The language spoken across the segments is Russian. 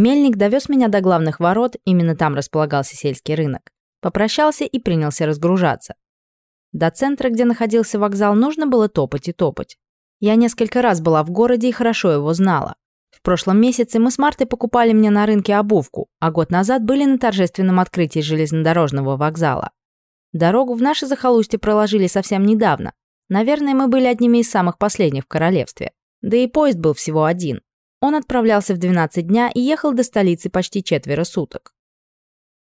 Мельник довез меня до главных ворот, именно там располагался сельский рынок. Попрощался и принялся разгружаться. До центра, где находился вокзал, нужно было топать и топать. Я несколько раз была в городе и хорошо его знала. В прошлом месяце мы с Мартой покупали мне на рынке обувку, а год назад были на торжественном открытии железнодорожного вокзала. Дорогу в наше захолустье проложили совсем недавно. Наверное, мы были одними из самых последних в королевстве. Да и поезд был всего один. Он отправлялся в 12 дня и ехал до столицы почти четверо суток.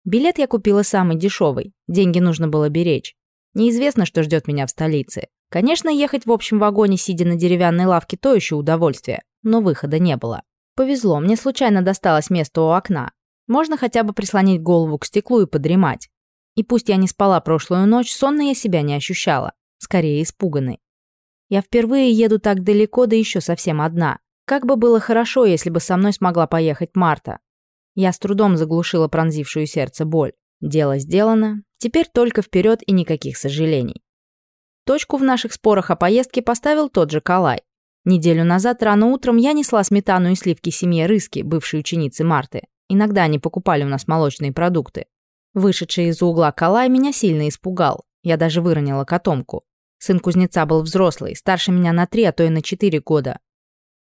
Билет я купила самый дешевый, деньги нужно было беречь. Неизвестно, что ждет меня в столице. Конечно, ехать в общем вагоне, сидя на деревянной лавке, то еще удовольствие, но выхода не было. Повезло, мне случайно досталось место у окна. Можно хотя бы прислонить голову к стеклу и подремать. И пусть я не спала прошлую ночь, сонно я себя не ощущала, скорее испуганной. Я впервые еду так далеко, да еще совсем одна. Как бы было хорошо, если бы со мной смогла поехать Марта. Я с трудом заглушила пронзившую сердце боль. Дело сделано, теперь только вперед и никаких сожалений. Точку в наших спорах о поездке поставил тот же Калай. Неделю назад рано утром я несла сметану и сливки семье Рыски, бывшей ученицы Марты. Иногда они покупали у нас молочные продукты. Вышедший из-за угла Калай меня сильно испугал. Я даже выронила котомку. Сын кузнеца был взрослый, старше меня на три, а то и на четыре года.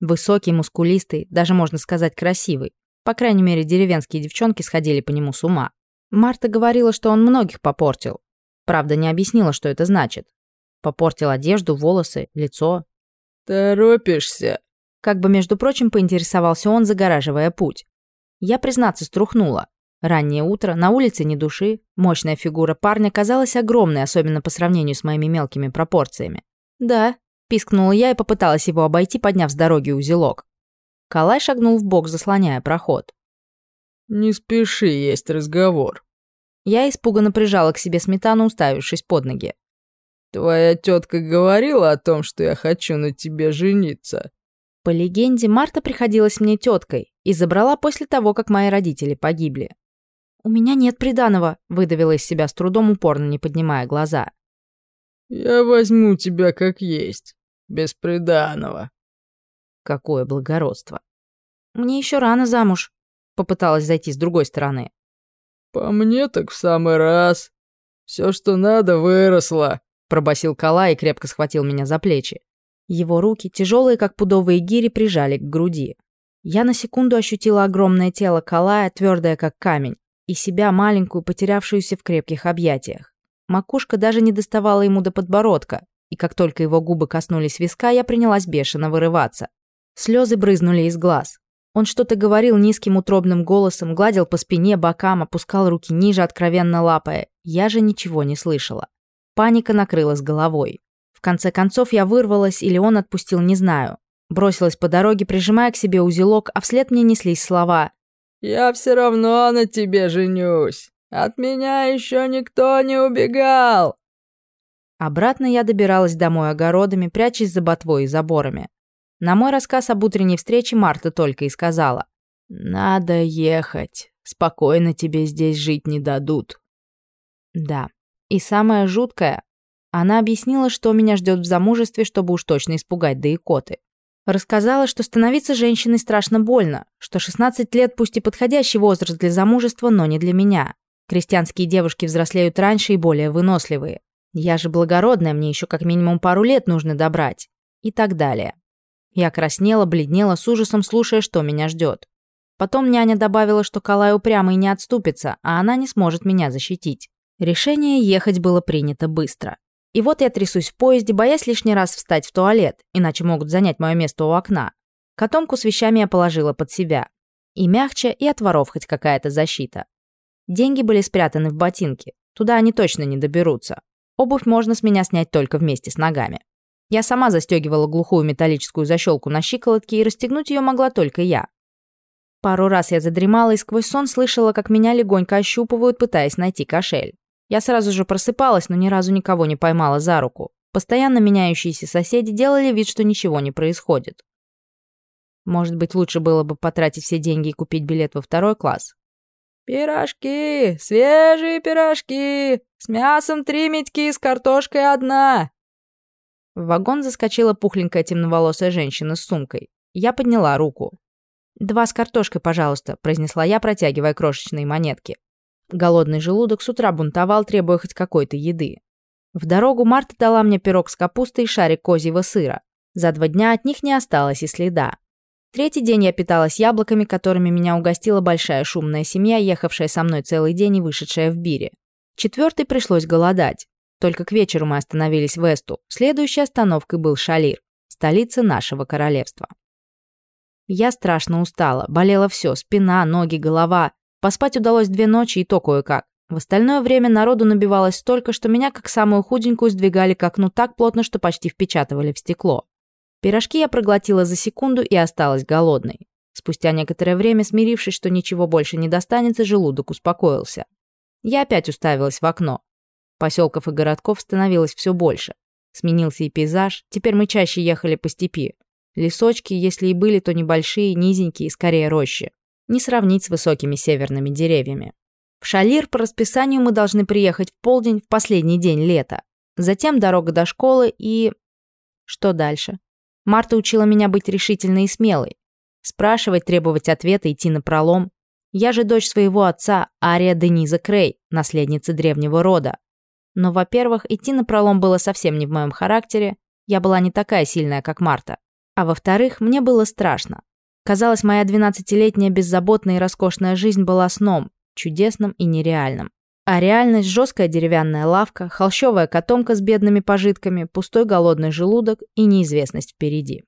Высокий, мускулистый, даже можно сказать красивый. По крайней мере, деревенские девчонки сходили по нему с ума. Марта говорила, что он многих попортил. Правда, не объяснила, что это значит. Попортил одежду, волосы, лицо. «Торопишься?» Как бы, между прочим, поинтересовался он, загораживая путь. Я, признаться, струхнула. Раннее утро, на улице ни души. Мощная фигура парня казалась огромной, особенно по сравнению с моими мелкими пропорциями. Да, Пискнула я и попыталась его обойти, подняв с дороги узелок. Калай шагнул в бок, заслоняя проход. «Не спеши, есть разговор». Я испуганно прижала к себе сметану, уставившись под ноги. «Твоя тетка говорила о том, что я хочу на тебе жениться». По легенде, Марта приходилась мне теткой и забрала после того, как мои родители погибли. «У меня нет приданого», — выдавила из себя с трудом, упорно не поднимая глаза. «Я возьму тебя как есть беспреданного, «Какое благородство!» «Мне еще рано замуж», — попыталась зайти с другой стороны. «По мне так в самый раз. Все, что надо, выросло», — пробасил Кала и крепко схватил меня за плечи. Его руки, тяжелые как пудовые гири, прижали к груди. Я на секунду ощутила огромное тело Калая, твердое как камень, и себя маленькую, потерявшуюся в крепких объятиях. Макушка даже не доставала ему до подбородка, и как только его губы коснулись виска, я принялась бешено вырываться. Слезы брызнули из глаз. Он что-то говорил низким утробным голосом, гладил по спине, бокам, опускал руки ниже, откровенно лапая. Я же ничего не слышала. Паника накрылась головой. В конце концов я вырвалась или он отпустил, не знаю. Бросилась по дороге, прижимая к себе узелок, а вслед мне неслись слова. «Я все равно на тебе женюсь. От меня еще никто не убегал. Обратно я добиралась домой огородами, прячась за ботвой и заборами. На мой рассказ об утренней встрече Марта только и сказала. «Надо ехать. Спокойно тебе здесь жить не дадут». Да. И самое жуткое, она объяснила, что меня ждет в замужестве, чтобы уж точно испугать да икоты. Рассказала, что становиться женщиной страшно больно, что 16 лет пусть и подходящий возраст для замужества, но не для меня. Крестьянские девушки взрослеют раньше и более выносливые. Я же благородная, мне еще как минимум пару лет нужно добрать. И так далее. Я краснела, бледнела, с ужасом слушая, что меня ждет. Потом няня добавила, что Калай упрямый не отступится, а она не сможет меня защитить. Решение ехать было принято быстро. И вот я трясусь в поезде, боясь лишний раз встать в туалет, иначе могут занять мое место у окна. Котомку с вещами я положила под себя. И мягче, и от воров хоть какая-то защита. Деньги были спрятаны в ботинке. Туда они точно не доберутся. Обувь можно с меня снять только вместе с ногами. Я сама застегивала глухую металлическую защелку на щиколотке, и расстегнуть ее могла только я. Пару раз я задремала и сквозь сон слышала, как меня легонько ощупывают, пытаясь найти кошель. Я сразу же просыпалась, но ни разу никого не поймала за руку. Постоянно меняющиеся соседи делали вид, что ничего не происходит. Может быть, лучше было бы потратить все деньги и купить билет во второй класс? «Пирожки! Свежие пирожки! С мясом три медьки, с картошкой одна!» В вагон заскочила пухленькая темноволосая женщина с сумкой. Я подняла руку. «Два с картошкой, пожалуйста», — произнесла я, протягивая крошечные монетки. Голодный желудок с утра бунтовал, требуя хоть какой-то еды. В дорогу Марта дала мне пирог с капустой и шарик козьего сыра. За два дня от них не осталось и следа. Третий день я питалась яблоками, которыми меня угостила большая шумная семья, ехавшая со мной целый день и вышедшая в бире. Четвертый пришлось голодать. Только к вечеру мы остановились в Эсту. Следующей остановкой был Шалир, столица нашего королевства. Я страшно устала, болело все, спина, ноги, голова. Поспать удалось две ночи и то кое-как. В остальное время народу набивалось столько, что меня, как самую худенькую, сдвигали к окну так плотно, что почти впечатывали в стекло. Пирожки я проглотила за секунду и осталась голодной. Спустя некоторое время, смирившись, что ничего больше не достанется, желудок успокоился. Я опять уставилась в окно. Поселков и городков становилось все больше. Сменился и пейзаж, теперь мы чаще ехали по степи. Лесочки, если и были, то небольшие, низенькие, и скорее рощи. Не сравнить с высокими северными деревьями. В Шалир по расписанию мы должны приехать в полдень в последний день лета. Затем дорога до школы и... Что дальше? Марта учила меня быть решительной и смелой. Спрашивать, требовать ответа, идти на пролом. Я же дочь своего отца, Ария Дениза Крей, наследница древнего рода. Но, во-первых, идти на пролом было совсем не в моем характере, я была не такая сильная, как Марта. А во-вторых, мне было страшно. Казалось, моя 12-летняя беззаботная и роскошная жизнь была сном, чудесным и нереальным. А реальность – жесткая деревянная лавка, холщовая котомка с бедными пожитками, пустой голодный желудок и неизвестность впереди.